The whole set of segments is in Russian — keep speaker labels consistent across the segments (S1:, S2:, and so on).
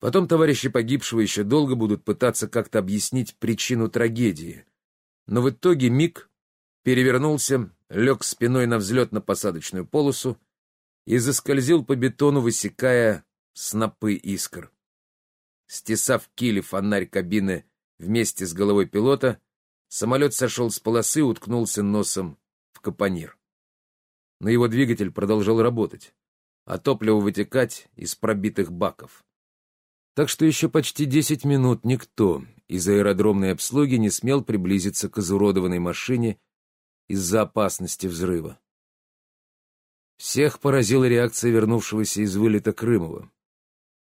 S1: Потом товарищи погибшего еще долго будут пытаться как-то объяснить причину трагедии. Но в итоге Миг перевернулся, лег спиной на взлетно-посадочную полосу и заскользил по бетону, высекая снопы искр. Стесав кили фонарь кабины вместе с головой пилота, самолет сошел с полосы и уткнулся носом в капонир. Но его двигатель продолжал работать, а топливо вытекать из пробитых баков. Так что еще почти десять минут никто из аэродромной обслуги не смел приблизиться к изуродованной машине из-за опасности взрыва. Всех поразила реакция вернувшегося из вылета Крымова.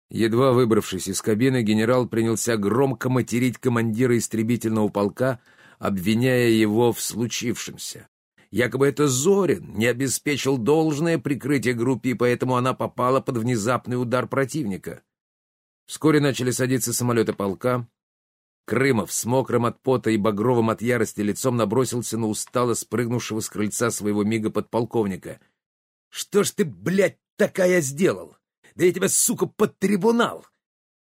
S1: Едва выбравшись из кабины, генерал принялся громко материть командира истребительного полка, обвиняя его в случившемся. Якобы это Зорин не обеспечил должное прикрытие группе, и поэтому она попала под внезапный удар противника. Вскоре начали садиться самолеты полка. Крымов с мокрым от пота и багровым от ярости лицом набросился на устало спрыгнувшего с крыльца своего мига подполковника. «Что ж ты, блядь, такая сделал? Да я тебя, сука, под трибунал!»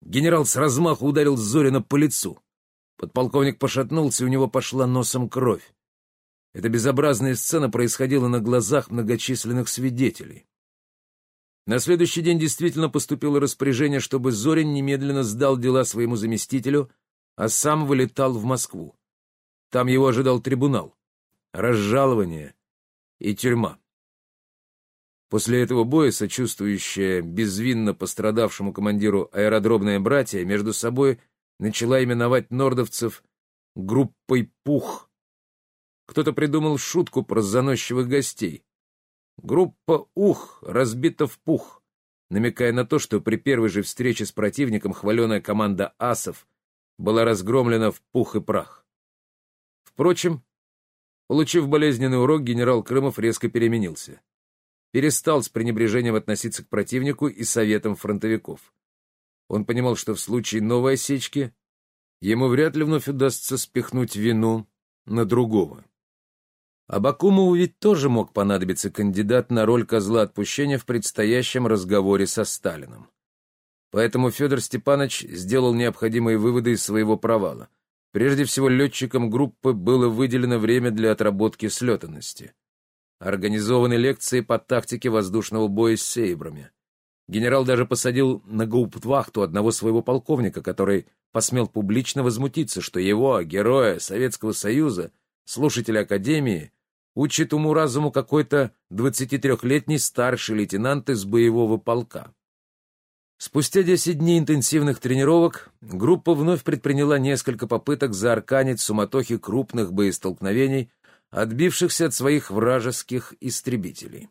S1: Генерал с размаху ударил Зорина по лицу. Подполковник пошатнулся, у него пошла носом кровь. Эта безобразная сцена происходила на глазах многочисленных свидетелей. На следующий день действительно поступило распоряжение, чтобы Зорин немедленно сдал дела своему заместителю, а сам вылетал в Москву. Там его ожидал трибунал, разжалование и тюрьма. После этого боя, сочувствующая безвинно пострадавшему командиру аэродромная братья, между собой начала именовать нордовцев группой «Пух». Кто-то придумал шутку про заносчивых гостей. Группа «Ух» разбита в пух, намекая на то, что при первой же встрече с противником хваленая команда асов была разгромлена в пух и прах. Впрочем, получив болезненный урок, генерал Крымов резко переменился. Перестал с пренебрежением относиться к противнику и советам фронтовиков. Он понимал, что в случае новой осечки ему вряд ли вновь удастся спихнуть вину на другого. Абакумову ведь тоже мог понадобиться кандидат на роль козла отпущения в предстоящем разговоре со Сталиным. Поэтому Федор Степанович сделал необходимые выводы из своего провала. Прежде всего, летчикам группы было выделено время для отработки слетанности. Организованы лекции по тактике воздушного боя с сейбрами. Генерал даже посадил на гауптвахту одного своего полковника, который посмел публично возмутиться, что его, героя Советского Союза, слушателя Академии, учит уму-разуму какой-то 23-летний старший лейтенант из боевого полка. Спустя 10 дней интенсивных тренировок группа вновь предприняла несколько попыток заарканить суматохи крупных боестолкновений, отбившихся от своих вражеских истребителей.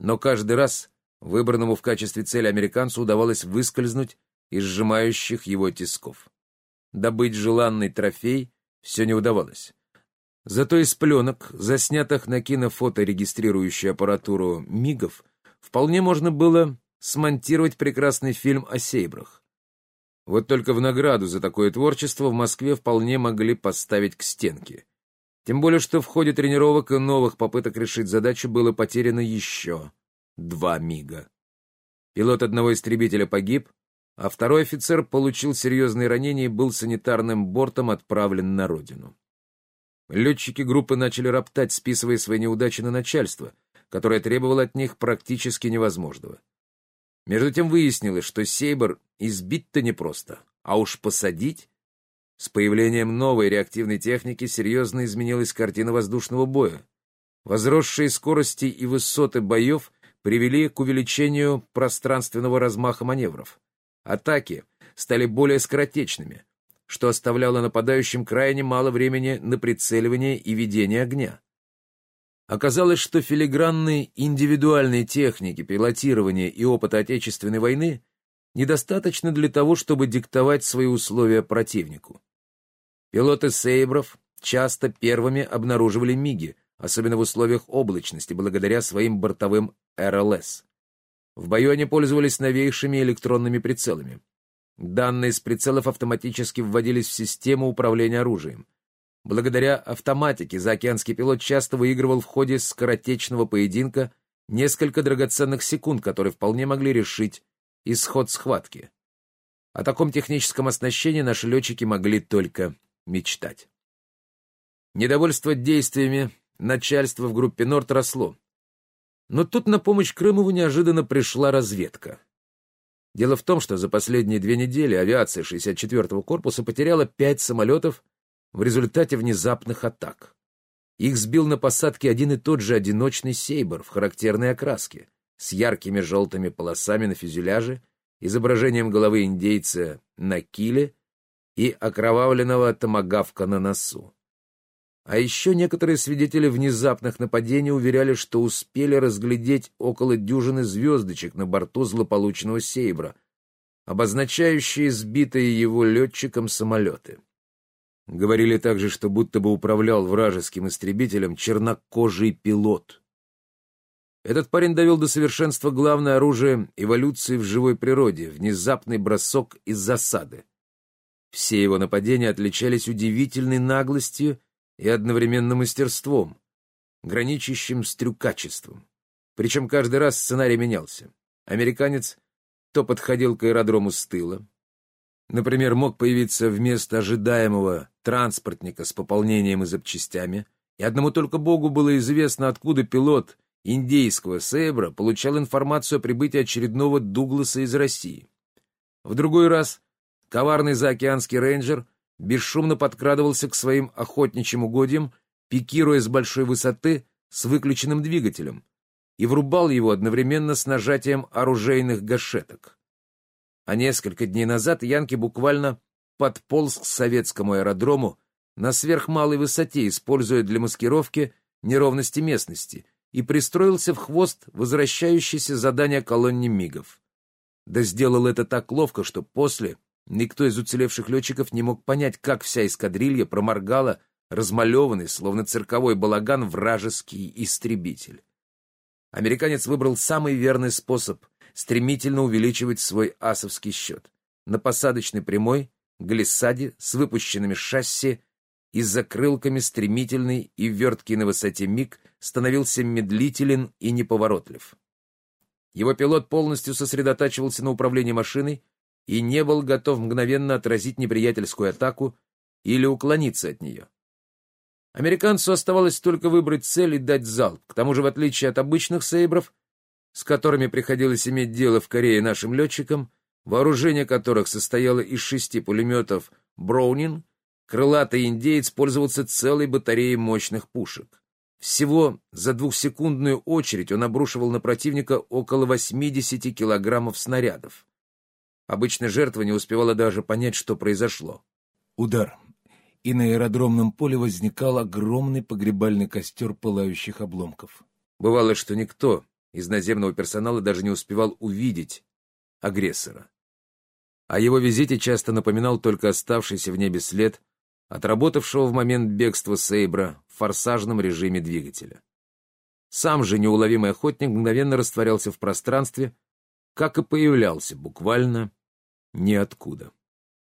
S1: Но каждый раз выбранному в качестве цели американцу удавалось выскользнуть из сжимающих его тисков. Добыть желанный трофей все не удавалось. Зато из пленок, заснятых на кинофоторегистрирующую аппаратуру МИГов, вполне можно было смонтировать прекрасный фильм о сейбрах. Вот только в награду за такое творчество в Москве вполне могли поставить к стенке. Тем более, что в ходе тренировок и новых попыток решить задачу было потеряно еще два МИГа. Пилот одного истребителя погиб, а второй офицер получил серьезные ранения и был санитарным бортом отправлен на родину. Летчики группы начали роптать, списывая свои неудачи на начальство, которое требовало от них практически невозможного. Между тем выяснилось, что Сейбр избить-то непросто, а уж посадить... С появлением новой реактивной техники серьезно изменилась картина воздушного боя. Возросшие скорости и высоты боев привели к увеличению пространственного размаха маневров. Атаки стали более скоротечными, что оставляло нападающим крайне мало времени на прицеливание и ведение огня. Оказалось, что филигранные индивидуальные техники пилотирования и опыта Отечественной войны недостаточно для того, чтобы диктовать свои условия противнику. Пилоты Сейбров часто первыми обнаруживали МИГи, особенно в условиях облачности, благодаря своим бортовым РЛС. В бою они пользовались новейшими электронными прицелами. Данные с прицелов автоматически вводились в систему управления оружием. Благодаря автоматике заокеанский пилот часто выигрывал в ходе скоротечного поединка несколько драгоценных секунд, которые вполне могли решить исход схватки. О таком техническом оснащении наши летчики могли только мечтать. Недовольство действиями начальства в группе «Норд» росло. Но тут на помощь Крымову неожиданно пришла разведка. Дело в том, что за последние две недели авиация 64-го корпуса потеряла пять самолетов в результате внезапных атак. Их сбил на посадке один и тот же одиночный «Сейбр» в характерной окраске, с яркими желтыми полосами на фюзеляже, изображением головы индейца на киле и окровавленного томагавка на носу. А еще некоторые свидетели внезапных нападений уверяли, что успели разглядеть около дюжины звездочек на борту злополучного «Сейбра», обозначающие сбитые его летчиком самолеты. Говорили также, что будто бы управлял вражеским истребителем чернокожий пилот. Этот парень довел до совершенства главное оружие эволюции в живой природе — внезапный бросок из засады. Все его нападения отличались удивительной наглостью и одновременно мастерством, граничащим с трюкачеством. Причем каждый раз сценарий менялся. Американец то подходил к аэродрому с тыла, например, мог появиться вместо ожидаемого транспортника с пополнением и запчастями, и одному только Богу было известно, откуда пилот индейского Сейбра получал информацию о прибытии очередного Дугласа из России. В другой раз коварный заокеанский рейнджер бесшумно подкрадывался к своим охотничьим угодьям, пикируя с большой высоты с выключенным двигателем, и врубал его одновременно с нажатием оружейных гашеток. А несколько дней назад Янки буквально подполз к советскому аэродрому на сверхмалой высоте, используя для маскировки неровности местности, и пристроился в хвост возвращающейся задания колонне МИГов. Да сделал это так ловко, что после Никто из уцелевших летчиков не мог понять, как вся эскадрилья проморгала размалеванный, словно цирковой балаган, вражеский истребитель. Американец выбрал самый верный способ стремительно увеличивать свой асовский счет. На посадочной прямой, глиссаде, с выпущенными шасси и закрылками стремительный и верткий на высоте миг становился медлителен и неповоротлив. Его пилот полностью сосредотачивался на управлении машиной, и не был готов мгновенно отразить неприятельскую атаку или уклониться от нее. Американцу оставалось только выбрать цель и дать залп. К тому же, в отличие от обычных сейбров, с которыми приходилось иметь дело в Корее нашим летчикам, вооружение которых состояло из шести пулеметов «Броунин», крылатый индеец пользовался целой батареей мощных пушек. Всего за двухсекундную очередь он обрушивал на противника около 80 килограммов снарядов. Обычно жертва не успевала даже понять, что произошло.
S2: Удар. И на аэродромном поле возникал огромный погребальный костер пылающих обломков.
S1: Бывало, что никто из наземного персонала даже не успевал увидеть агрессора. О его визите часто напоминал только оставшийся в небе след, отработавшего в момент бегства Сейбра в форсажном режиме двигателя. Сам же неуловимый охотник мгновенно растворялся в пространстве, как и появлялся буквально ниоткуда.